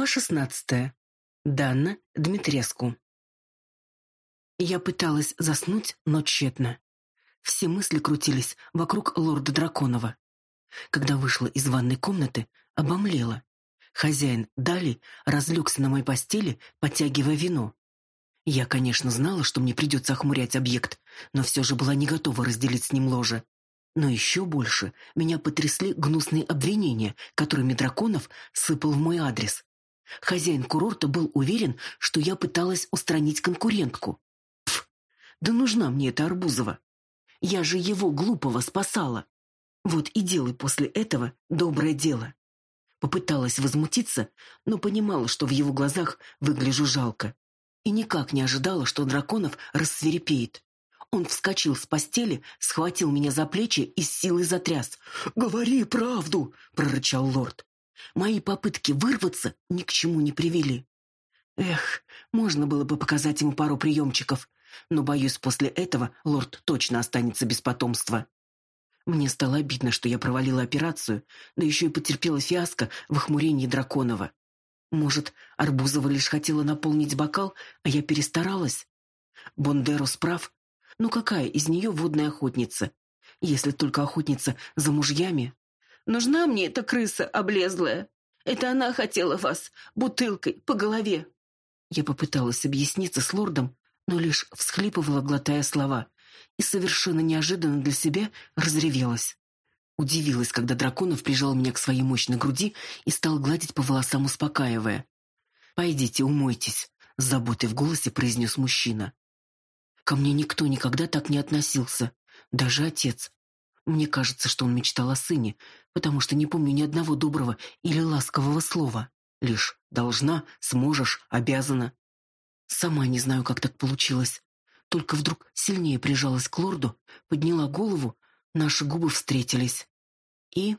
Глава шестнадцатая. Данна Дмитреску. Я пыталась заснуть, но тщетно. Все мысли крутились вокруг лорда Драконова. Когда вышла из ванной комнаты, обомлела. Хозяин Дали разлегся на моей постели, подтягивая вино. Я, конечно, знала, что мне придется охмурять объект, но все же была не готова разделить с ним ложе. Но еще больше меня потрясли гнусные обвинения, которыми Драконов сыпал в мой адрес. Хозяин курорта был уверен, что я пыталась устранить конкурентку. Пф, да нужна мне эта Арбузова. Я же его глупого спасала. Вот и делай после этого доброе дело. Попыталась возмутиться, но понимала, что в его глазах выгляжу жалко. И никак не ожидала, что Драконов рассверепеет. Он вскочил с постели, схватил меня за плечи и с силой затряс. «Говори правду!» — прорычал лорд. Мои попытки вырваться ни к чему не привели. Эх, можно было бы показать ему пару приемчиков, но, боюсь, после этого лорд точно останется без потомства. Мне стало обидно, что я провалила операцию, да еще и потерпела фиаско в охмурении Драконова. Может, Арбузова лишь хотела наполнить бокал, а я перестаралась? Бондерос прав, ну какая из нее водная охотница? Если только охотница за мужьями. Нужна мне эта крыса облезлая. Это она хотела вас бутылкой по голове. Я попыталась объясниться с лордом, но лишь всхлипывала, глотая слова, и совершенно неожиданно для себя разревелась. Удивилась, когда Драконов прижал меня к своей мощной груди и стал гладить по волосам, успокаивая. «Пойдите, умойтесь», — с заботой в голосе произнес мужчина. Ко мне никто никогда так не относился, даже отец. Мне кажется, что он мечтал о сыне, потому что не помню ни одного доброго или ласкового слова. Лишь «должна», «сможешь», «обязана». Сама не знаю, как так получилось. Только вдруг сильнее прижалась к лорду, подняла голову, наши губы встретились. И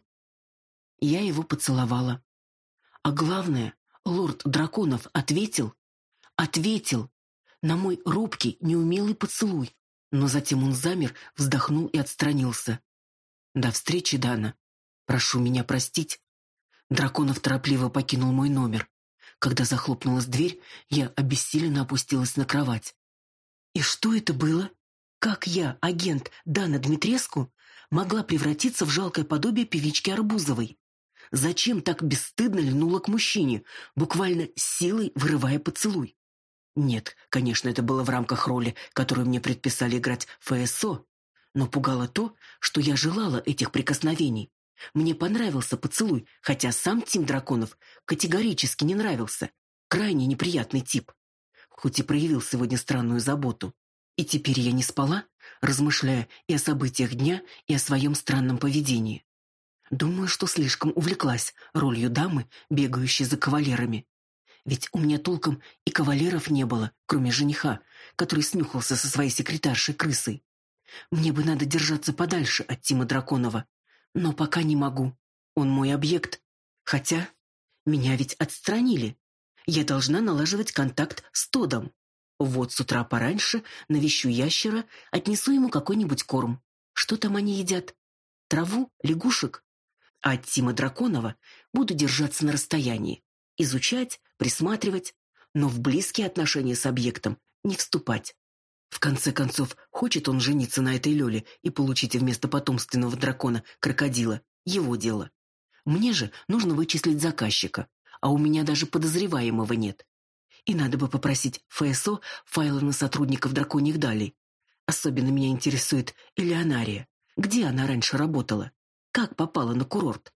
я его поцеловала. А главное, лорд Драконов ответил, ответил, на мой робкий, неумелый поцелуй. Но затем он замер, вздохнул и отстранился. «До встречи, Дана. Прошу меня простить». Драконов торопливо покинул мой номер. Когда захлопнулась дверь, я обессиленно опустилась на кровать. И что это было? Как я, агент Дана Дмитреску, могла превратиться в жалкое подобие певички Арбузовой? Зачем так бесстыдно льнула к мужчине, буквально силой вырывая поцелуй? Нет, конечно, это было в рамках роли, которую мне предписали играть ФСО, но пугало то, что я желала этих прикосновений. Мне понравился поцелуй, хотя сам Тим Драконов категорически не нравился. Крайне неприятный тип. Хоть и проявил сегодня странную заботу. И теперь я не спала, размышляя и о событиях дня, и о своем странном поведении. Думаю, что слишком увлеклась ролью дамы, бегающей за кавалерами. Ведь у меня толком и кавалеров не было, кроме жениха, который снюхался со своей секретаршей-крысой. Мне бы надо держаться подальше от Тима Драконова. Но пока не могу. Он мой объект. Хотя меня ведь отстранили. Я должна налаживать контакт с Тодом. Вот с утра пораньше навещу ящера, отнесу ему какой-нибудь корм. Что там они едят? Траву? Лягушек? А от Тима Драконова буду держаться на расстоянии. Изучать, присматривать, но в близкие отношения с объектом не вступать. В конце концов, хочет он жениться на этой Лёле и получить вместо потомственного дракона крокодила. Его дело. Мне же нужно вычислить заказчика, а у меня даже подозреваемого нет. И надо бы попросить ФСО файлы на сотрудников драконьих далей. Особенно меня интересует Элеонария. Где она раньше работала? Как попала на курорт?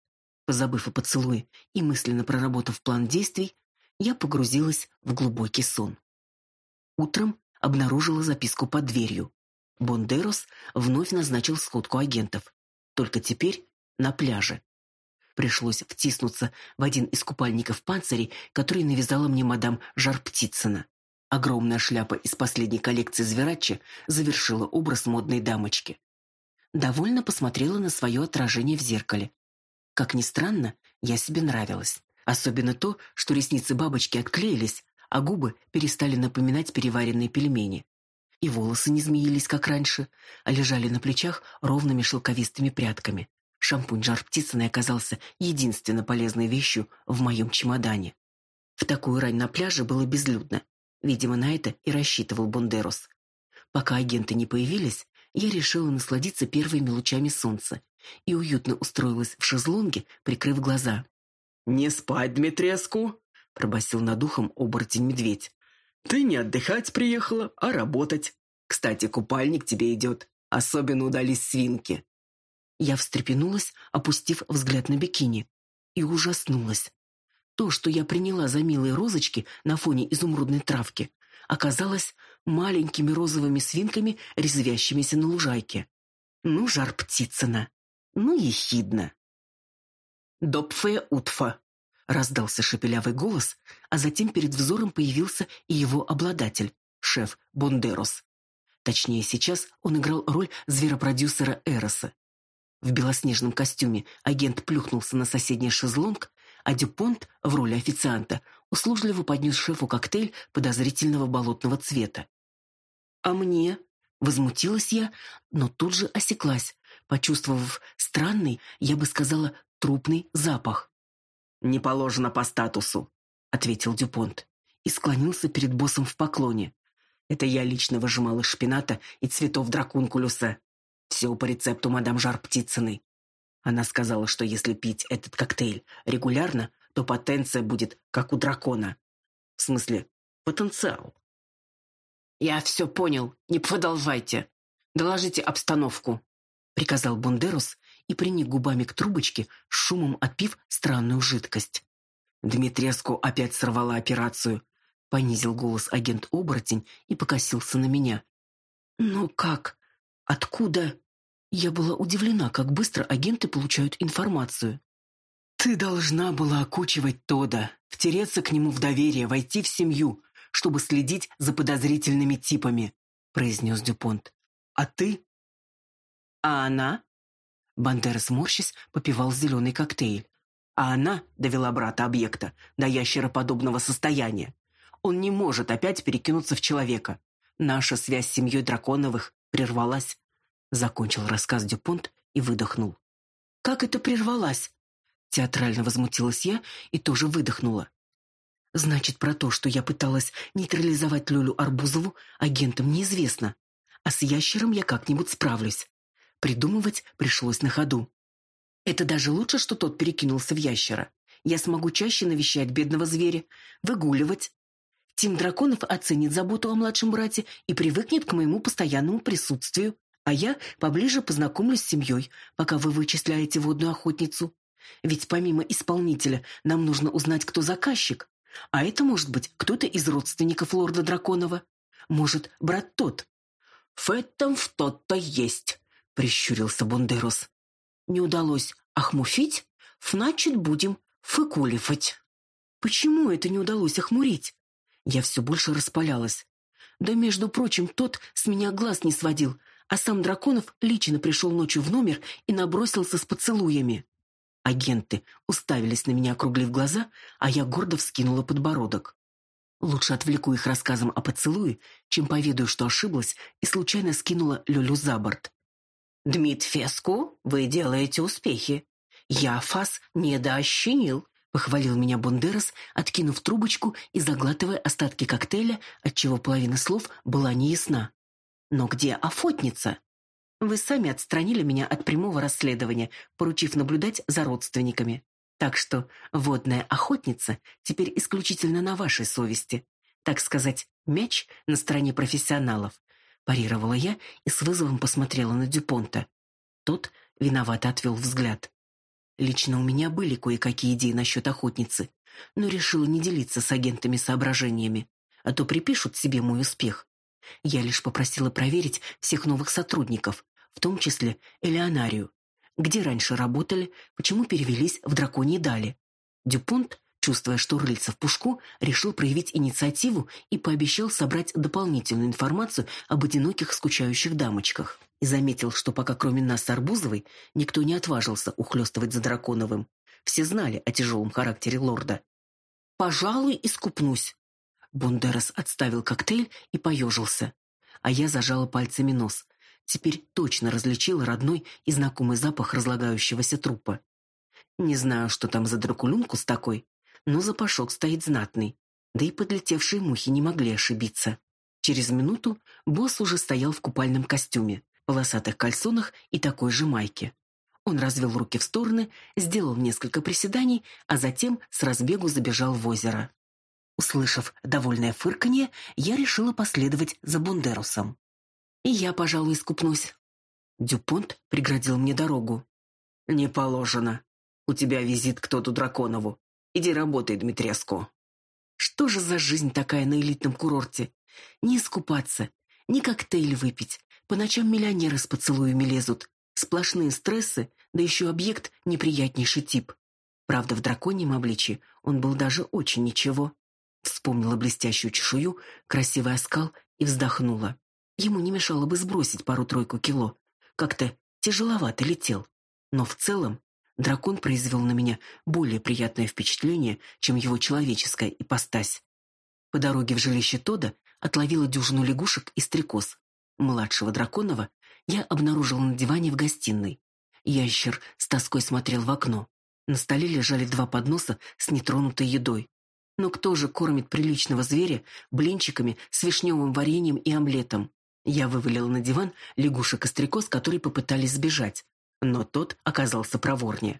Позабыв о поцелуе и мысленно проработав план действий, я погрузилась в глубокий сон. Утром обнаружила записку под дверью. Бондерос вновь назначил сходку агентов. Только теперь на пляже. Пришлось втиснуться в один из купальников панцирей, который навязала мне мадам Жар-Птицына. Огромная шляпа из последней коллекции Звераччи завершила образ модной дамочки. Довольно посмотрела на свое отражение в зеркале. Как ни странно, я себе нравилась. Особенно то, что ресницы бабочки отклеились, а губы перестали напоминать переваренные пельмени. И волосы не змеились, как раньше, а лежали на плечах ровными шелковистыми прядками. Шампунь жар птицыной оказался единственно полезной вещью в моем чемодане. В такую рань на пляже было безлюдно. Видимо, на это и рассчитывал Бондерос. Пока агенты не появились, я решила насладиться первыми лучами солнца и уютно устроилась в шезлонге, прикрыв глаза. «Не спать, Дмитреску!» — пробасил над ухом оборотень-медведь. «Ты не отдыхать приехала, а работать. Кстати, купальник тебе идет. Особенно удались свинки». Я встрепенулась, опустив взгляд на бикини, и ужаснулась. То, что я приняла за милые розочки на фоне изумрудной травки, оказалось маленькими розовыми свинками, резвящимися на лужайке. Ну, жар птицына, ну, ехидно. «Допфея утфа!» — раздался шепелявый голос, а затем перед взором появился и его обладатель, шеф Бондерос. Точнее, сейчас он играл роль зверопродюсера Эроса. В белоснежном костюме агент плюхнулся на соседний шезлонг, а Дюпонт в роли официанта услужливо поднес шефу коктейль подозрительного болотного цвета. «А мне?» — возмутилась я, но тут же осеклась, почувствовав странный, я бы сказала, трупный запах. «Не положено по статусу», — ответил Дюпонт и склонился перед боссом в поклоне. «Это я лично выжимал из шпината и цветов дракункулюса. Все по рецепту мадам Жар Птицыной. Она сказала, что если пить этот коктейль регулярно, то потенция будет как у дракона. В смысле, потенциал. «Я все понял. Не продолжайте. Доложите обстановку», — приказал Бондерус и приник губами к трубочке, шумом отпив странную жидкость. Дмитреску опять сорвала операцию. Понизил голос агент-оборотень и покосился на меня. «Ну как? Откуда?» Я была удивлена, как быстро агенты получают информацию. «Ты должна была окучивать Тода, втереться к нему в доверие, войти в семью, чтобы следить за подозрительными типами», — произнес Дюпонт. «А ты?» «А она?» Бандера, сморщись, попивал зеленый коктейль. А она довела брата объекта до ящероподобного состояния. Он не может опять перекинуться в человека. Наша связь с семьей Драконовых прервалась. Закончил рассказ Дюпонт и выдохнул. «Как это прервалась?» Театрально возмутилась я и тоже выдохнула. Значит, про то, что я пыталась нейтрализовать Лёлю Арбузову, агентам неизвестно. А с ящером я как-нибудь справлюсь. Придумывать пришлось на ходу. Это даже лучше, что тот перекинулся в ящера. Я смогу чаще навещать бедного зверя, выгуливать. Тим Драконов оценит заботу о младшем брате и привыкнет к моему постоянному присутствию а я поближе познакомлюсь с семьей, пока вы вычисляете водную охотницу. Ведь помимо исполнителя нам нужно узнать, кто заказчик. А это может быть кто-то из родственников лорда Драконова. Может, брат тот. «В этом что-то есть», — прищурился Бондерос. «Не удалось охмуфить? Значит, будем фыкуливать». «Почему это не удалось охмурить?» Я все больше распалялась. Да, между прочим, тот с меня глаз не сводил, а сам Драконов лично пришел ночью в номер и набросился с поцелуями. Агенты уставились на меня, округлив глаза, а я гордо вскинула подбородок. Лучше отвлеку их рассказом о поцелуе, чем поведаю, что ошиблась и случайно скинула Лёлю за борт. «Дмит Феску, вы делаете успехи. Я фас недоощенил», — похвалил меня Бондерас, откинув трубочку и заглатывая остатки коктейля, отчего половина слов была неясна. Но где охотница? Вы сами отстранили меня от прямого расследования, поручив наблюдать за родственниками. Так что водная охотница теперь исключительно на вашей совести. Так сказать, мяч на стороне профессионалов. Парировала я и с вызовом посмотрела на Дюпонта. Тот виновато отвел взгляд. Лично у меня были кое-какие идеи насчет охотницы, но решила не делиться с агентами соображениями, а то припишут себе мой успех. Я лишь попросила проверить всех новых сотрудников, в том числе Элеонарию. Где раньше работали, почему перевелись в драконьи дали. Дюпонт, чувствуя, что рыльца в пушку, решил проявить инициативу и пообещал собрать дополнительную информацию об одиноких скучающих дамочках. И заметил, что пока кроме нас с Арбузовой никто не отважился ухлёстывать за Драконовым. Все знали о тяжелом характере лорда. «Пожалуй, искупнусь», Бондерас отставил коктейль и поежился. А я зажала пальцами нос. Теперь точно различила родной и знакомый запах разлагающегося трупа. Не знаю, что там за дракулюнкус такой, но запашок стоит знатный. Да и подлетевшие мухи не могли ошибиться. Через минуту босс уже стоял в купальном костюме, полосатых кальсонах и такой же майке. Он развел руки в стороны, сделал несколько приседаний, а затем с разбегу забежал в озеро. Услышав довольное фырканье, я решила последовать за Бундерусом. И я, пожалуй, искупнусь. Дюпонт преградил мне дорогу. «Не положено. У тебя визит к Тоду Драконову. Иди работай, Дмитреску». Что же за жизнь такая на элитном курорте? Не искупаться, не коктейль выпить. По ночам миллионеры с поцелуями лезут. Сплошные стрессы, да еще объект неприятнейший тип. Правда, в драконьем обличье он был даже очень ничего. Вспомнила блестящую чешую, красивый оскал и вздохнула. Ему не мешало бы сбросить пару-тройку кило. Как-то тяжеловато летел. Но в целом дракон произвел на меня более приятное впечатление, чем его человеческая ипостась. По дороге в жилище Тода отловила дюжину лягушек и стрекоз. Младшего драконова я обнаружила на диване в гостиной. Ящер с тоской смотрел в окно. На столе лежали два подноса с нетронутой едой. Но кто же кормит приличного зверя блинчиками с вишневым вареньем и омлетом? Я вывалила на диван лягушек и стрекоз, которые попытались сбежать. Но тот оказался проворнее.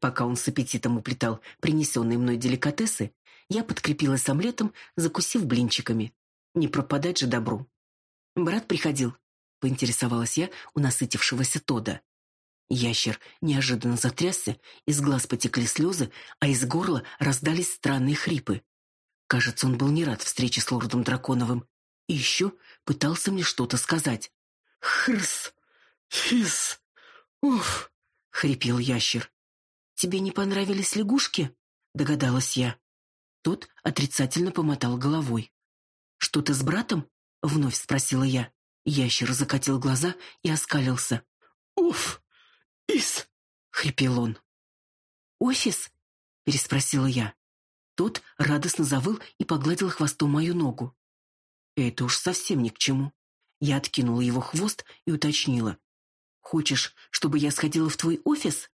Пока он с аппетитом уплетал принесенные мной деликатесы, я подкрепилась омлетом, закусив блинчиками. Не пропадать же добру. Брат приходил, поинтересовалась я у насытившегося Тода. Ящер неожиданно затрясся, из глаз потекли слезы, а из горла раздались странные хрипы. Кажется, он был не рад встрече с лордом Драконовым. И еще пытался мне что-то сказать. «Хрс! Фис! Уф!» — хрипел ящер. «Тебе не понравились лягушки?» — догадалась я. Тот отрицательно помотал головой. «Что-то с братом?» — вновь спросила я. Ящер закатил глаза и оскалился. «Уф! Ис!» — хрипел он. «Офис?» — переспросила я. Тот радостно завыл и погладил хвостом мою ногу. Это уж совсем ни к чему. Я откинула его хвост и уточнила. «Хочешь, чтобы я сходила в твой офис?»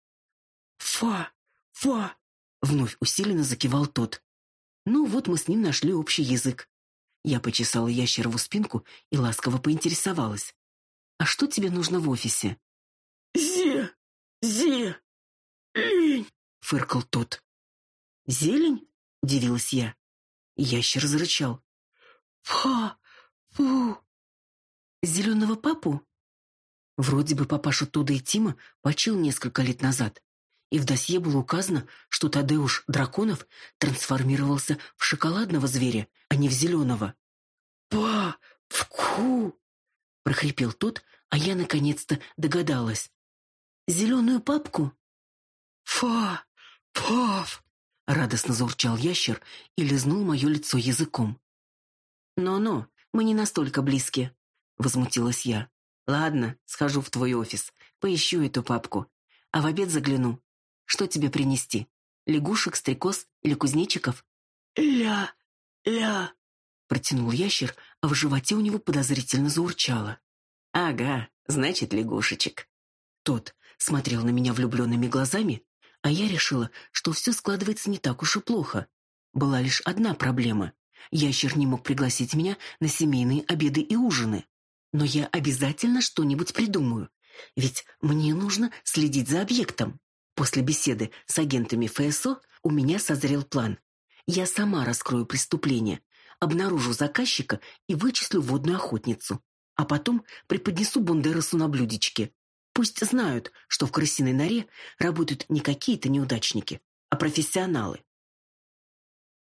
«Фа! Фа!» — вновь усиленно закивал тот. Ну вот мы с ним нашли общий язык. Я почесала ящерову спинку и ласково поинтересовалась. «А что тебе нужно в офисе?» «Зе! Зе! Лень!» — фыркал тот. «Зелень?» — удивилась я. Ящер зарычал. «Фа! Фу!» «Зеленого папу?» Вроде бы папаша Туда и Тима почил несколько лет назад, и в досье было указано, что Тадеуш Драконов трансформировался в шоколадного зверя, а не в зеленого. «Па! Вку!» — прохрипел тот, а я наконец-то догадалась. «Зеленую папку?» «Фа! Пав!» — радостно заурчал ящер и лизнул мое лицо языком. «Но-но, мы не настолько близки», — возмутилась я. «Ладно, схожу в твой офис, поищу эту папку, а в обед загляну. Что тебе принести? Лягушек, стрекоз или кузнечиков?» «Ля! Ля!» — протянул ящер, а в животе у него подозрительно заурчало. «Ага, значит, лягушечек». Тот смотрел на меня влюбленными глазами, а я решила, что все складывается не так уж и плохо. Была лишь одна проблема. Ящер не мог пригласить меня на семейные обеды и ужины. Но я обязательно что-нибудь придумаю, ведь мне нужно следить за объектом. После беседы с агентами ФСО у меня созрел план. Я сама раскрою преступление, обнаружу заказчика и вычислю водную охотницу. А потом преподнесу Бондерасу на блюдечке. Пусть знают, что в крысиной норе работают не какие-то неудачники, а профессионалы.